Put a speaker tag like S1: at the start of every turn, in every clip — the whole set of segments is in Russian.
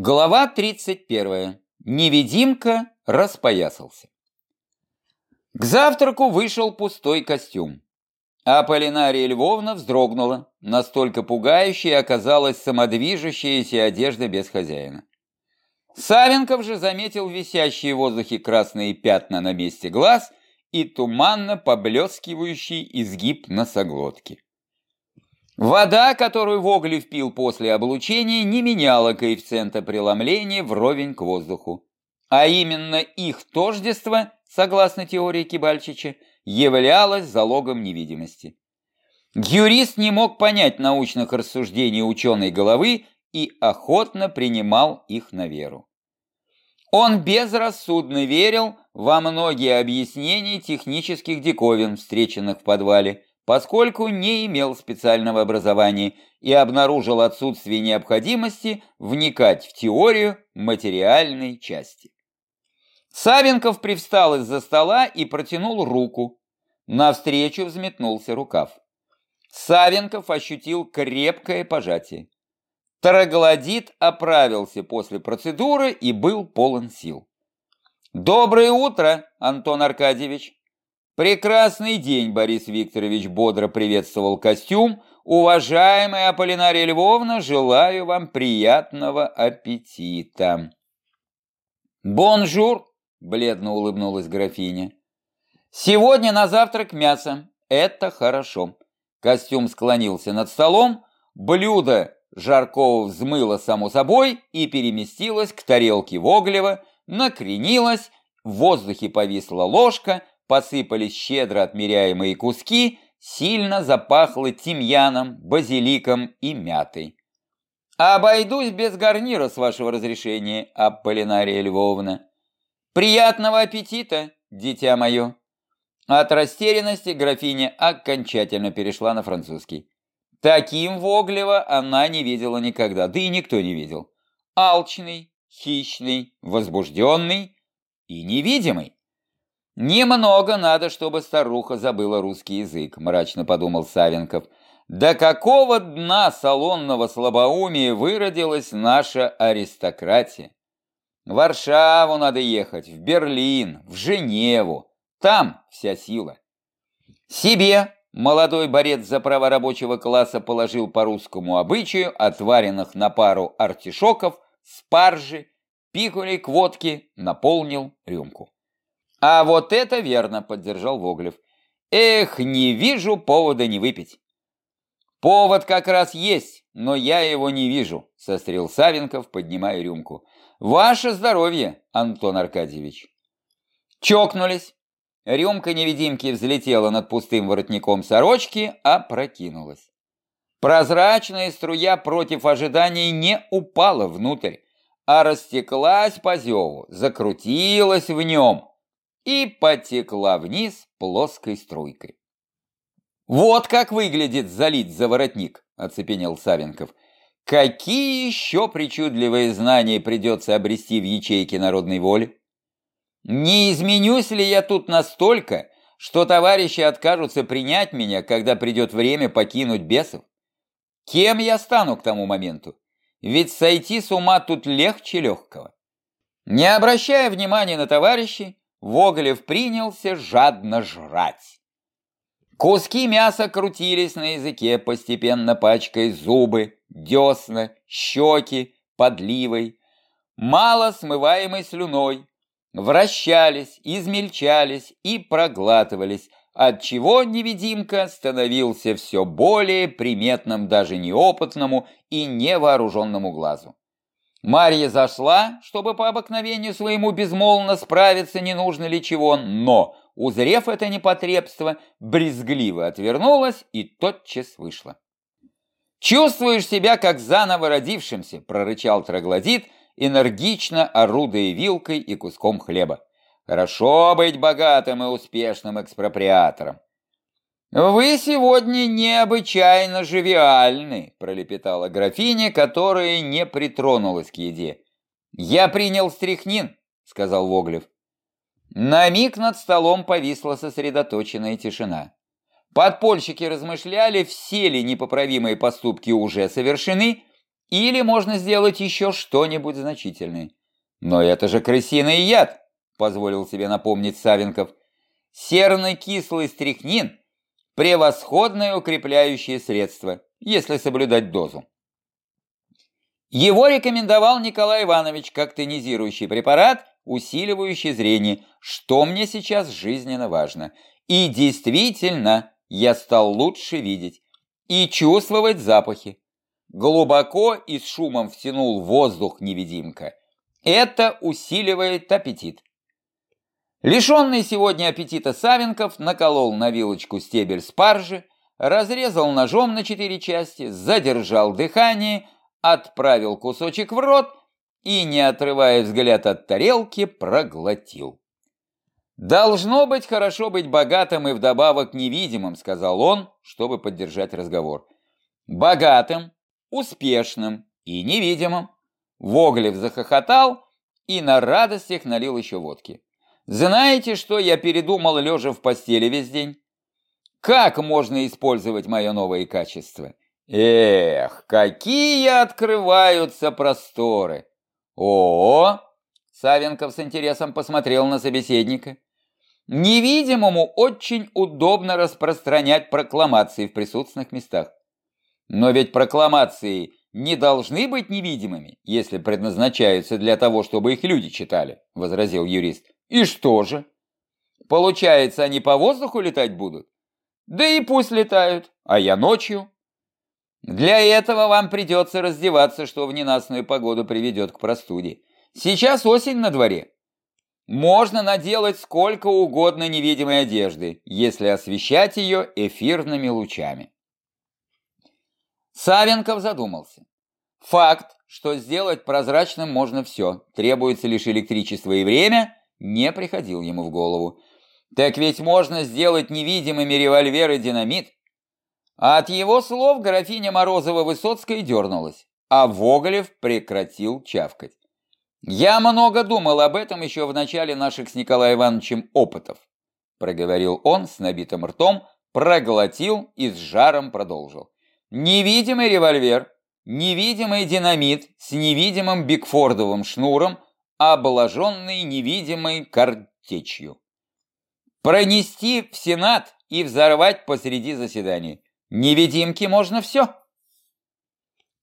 S1: Глава 31. Невидимка распоясался. К завтраку вышел пустой костюм. А Полинария Львовна вздрогнула. Настолько пугающей оказалась самодвижущаяся одежда без хозяина. Савенков же заметил висящие в воздухе красные пятна на месте глаз и туманно поблескивающий изгиб носоглотки. Вода, которую Воглев пил после облучения, не меняла коэффициента преломления вровень к воздуху. А именно их тождество, согласно теории Кибальчича, являлось залогом невидимости. Юрист не мог понять научных рассуждений ученой головы и охотно принимал их на веру. Он безрассудно верил во многие объяснения технических диковин, встреченных в подвале, поскольку не имел специального образования и обнаружил отсутствие необходимости вникать в теорию материальной части. Савенков привстал из-за стола и протянул руку. Навстречу взметнулся рукав. Савенков ощутил крепкое пожатие. Троглодит оправился после процедуры и был полон сил. «Доброе утро, Антон Аркадьевич!» «Прекрасный день, Борис Викторович!» бодро приветствовал костюм. «Уважаемая Аполлинария Львовна, желаю вам приятного аппетита!» «Бонжур!» – бледно улыбнулась графиня. «Сегодня на завтрак мясо. Это хорошо». Костюм склонился над столом, блюдо Жаркова взмыло само собой и переместилось к тарелке Воглева, накренилось, в воздухе повисла ложка, посыпались щедро отмеряемые куски, сильно запахло тимьяном, базиликом и мятой. «Обойдусь без гарнира, с вашего разрешения, Аполлинария Львовна. Приятного аппетита, дитя мое!» От растерянности графиня окончательно перешла на французский. Таким Воглева она не видела никогда, да и никто не видел. Алчный, хищный, возбужденный и невидимый. «Немного надо, чтобы старуха забыла русский язык», – мрачно подумал Савенков. «До какого дна салонного слабоумия выродилась наша аристократия? В Варшаву надо ехать, в Берлин, в Женеву. Там вся сила». Себе молодой борец за право рабочего класса положил по русскому обычаю отваренных на пару артишоков, спаржи, пикулей к водке, наполнил рюмку. А вот это верно, поддержал Воглев. Эх, не вижу повода не выпить. Повод как раз есть, но я его не вижу, сострил Савенков, поднимая рюмку. Ваше здоровье, Антон Аркадьевич. Чокнулись. Рюмка невидимки взлетела над пустым воротником сорочки, а прокинулась. Прозрачная струя против ожиданий не упала внутрь, а растеклась по зеву, закрутилась в нем, и потекла вниз плоской струйкой. «Вот как выглядит залить за воротник!» – оцепенел Савенков. «Какие еще причудливые знания придется обрести в ячейке народной воли? Не изменюсь ли я тут настолько, что товарищи откажутся принять меня, когда придет время покинуть бесов? Кем я стану к тому моменту? Ведь сойти с ума тут легче легкого». Не обращая внимания на товарищей, Воголев принялся жадно жрать. Куски мяса крутились на языке, постепенно пачкая зубы, десна, щеки, подливой, мало смываемой слюной, вращались, измельчались и проглатывались, отчего невидимка становился все более приметным даже неопытному и невооруженному глазу. Марья зашла, чтобы по обыкновению своему безмолвно справиться, не нужно ли чего, но, узрев это непотребство, брезгливо отвернулась и тотчас вышла. «Чувствуешь себя, как заново родившимся», – прорычал троглодит, энергично орудуя вилкой и куском хлеба. «Хорошо быть богатым и успешным экспроприатором. «Вы сегодня необычайно живиальны», — пролепетала графиня, которая не притронулась к еде. «Я принял стряхнин», — сказал Воглев. На миг над столом повисла сосредоточенная тишина. Подпольщики размышляли, все ли непоправимые поступки уже совершены, Или можно сделать еще что-нибудь значительное. Но это же крысиный яд, позволил себе напомнить Савенков. Серный кислый стрихнин – превосходное укрепляющее средство, если соблюдать дозу. Его рекомендовал Николай Иванович как тонизирующий препарат, усиливающий зрение, что мне сейчас жизненно важно. И действительно, я стал лучше видеть и чувствовать запахи. Глубоко и с шумом втянул воздух невидимка. Это усиливает аппетит. Лишенный сегодня аппетита Савенков наколол на вилочку стебель спаржи, разрезал ножом на четыре части, задержал дыхание, отправил кусочек в рот и, не отрывая взгляд от тарелки, проглотил. «Должно быть хорошо быть богатым и вдобавок невидимым», — сказал он, чтобы поддержать разговор. «Богатым, успешным и невидимым». Воглев захохотал и на радостях налил еще водки. «Знаете, что я передумал, лежа в постели весь день? Как можно использовать мое новое качество? Эх, какие открываются просторы! О, Савенков с интересом посмотрел на собеседника. Невидимому очень удобно распространять прокламации в присутственных местах. Но ведь прокламации не должны быть невидимыми, если предназначаются для того, чтобы их люди читали, возразил юрист. И что же? Получается, они по воздуху летать будут? Да и пусть летают, а я ночью. Для этого вам придется раздеваться, что в ненастную погоду приведет к простуде. Сейчас осень на дворе. Можно наделать сколько угодно невидимой одежды, если освещать ее эфирными лучами. Савенков задумался. Факт, что сделать прозрачным можно все, требуется лишь электричество и время, не приходил ему в голову. Так ведь можно сделать невидимыми револьвер и динамит. От его слов графиня Морозова-Высоцкая дернулась, а Воголев прекратил чавкать. «Я много думал об этом еще в начале наших с Николаем Ивановичем опытов», проговорил он с набитым ртом, проглотил и с жаром продолжил. «Невидимый револьвер, невидимый динамит с невидимым бигфордовым шнуром, обложенный невидимой картечью. Пронести в Сенат и взорвать посреди заседания. Невидимки можно все.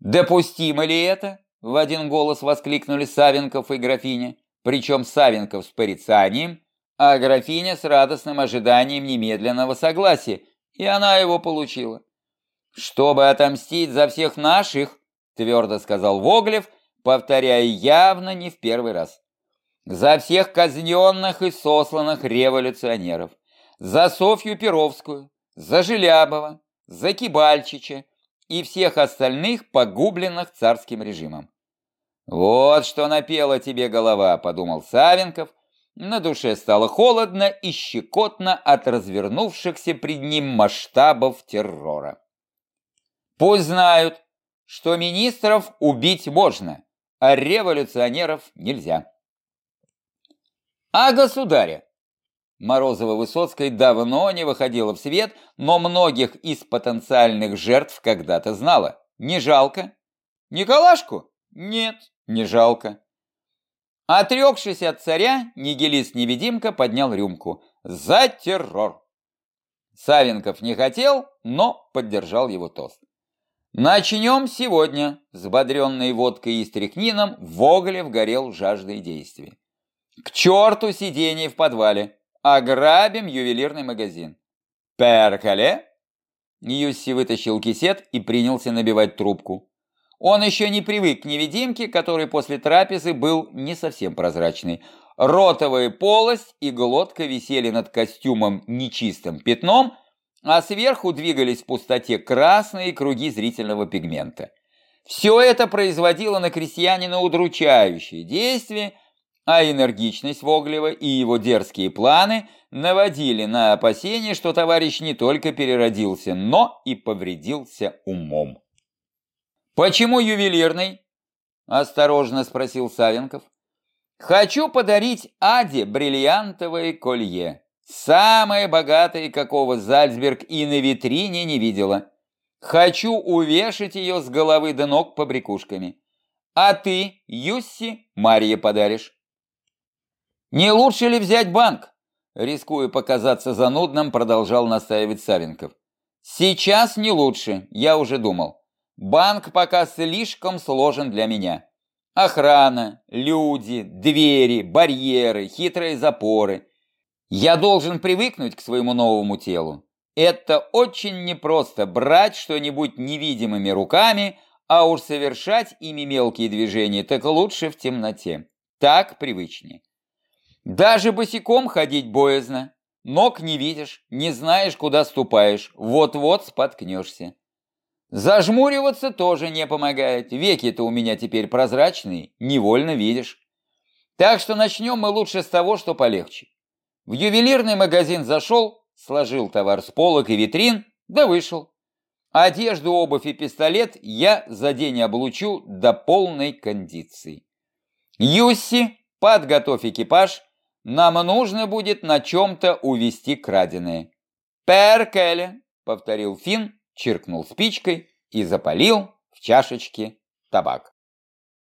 S1: Допустимо ли это? В один голос воскликнули Савенков и графиня. Причем Савенков с порицанием, а графиня с радостным ожиданием немедленного согласия. И она его получила. «Чтобы отомстить за всех наших», твердо сказал Воглев, повторяя явно не в первый раз. «За всех казненных и сосланных революционеров, за Софью Перовскую, за Желябова, за Кибальчича и всех остальных, погубленных царским режимом. «Вот что напела тебе голова», — подумал Савенков. На душе стало холодно и щекотно от развернувшихся пред ним масштабов террора. «Пусть знают, что министров убить можно, а революционеров нельзя». «А государя?» Морозова-Высоцкой давно не выходила в свет, но многих из потенциальных жертв когда-то знала. Не жалко? Николашку? Нет, не жалко. Отрекшись от царя, нигилист-невидимка поднял рюмку. За террор! Савенков не хотел, но поддержал его тост. Начнем сегодня. Взбодренной водкой и стряхнином Воголев горел жаждой действий. К черту сиденье в подвале. Ограбим ювелирный магазин. Перкале? Ньюси вытащил кисет и принялся набивать трубку. Он еще не привык к невидимке, который после трапезы был не совсем прозрачный. Ротовая полость и глотка висели над костюмом нечистым пятном, а сверху двигались в пустоте красные круги зрительного пигмента. Все это производило на крестьянина удручающее действие, а энергичность Воглева и его дерзкие планы наводили на опасение, что товарищ не только переродился, но и повредился умом. «Почему ювелирный?» – осторожно спросил Савенков. «Хочу подарить Аде бриллиантовое колье. Самое богатое, какого Зальцберг и на витрине не видела. Хочу увешать ее с головы до ног побрякушками. А ты, Юсси, Марье подаришь. Не лучше ли взять банк? Рискуя показаться занудным, продолжал настаивать Савенков. Сейчас не лучше, я уже думал. Банк пока слишком сложен для меня. Охрана, люди, двери, барьеры, хитрые запоры. Я должен привыкнуть к своему новому телу. Это очень непросто брать что-нибудь невидимыми руками, а уж совершать ими мелкие движения так лучше в темноте. Так привычнее. Даже босиком ходить боязно. Ног не видишь, не знаешь, куда ступаешь, вот-вот споткнешься. Зажмуриваться тоже не помогает, веки-то у меня теперь прозрачные, невольно видишь. Так что начнем мы лучше с того, что полегче. В ювелирный магазин зашел, сложил товар с полок и витрин, да вышел. Одежду, обувь и пистолет я за день облучу до полной кондиции. Юсси, подготовь экипаж, нам нужно будет на чем-то увести краденое. «Перкеле», — повторил Финн, чиркнул спичкой и запалил в чашечке табак.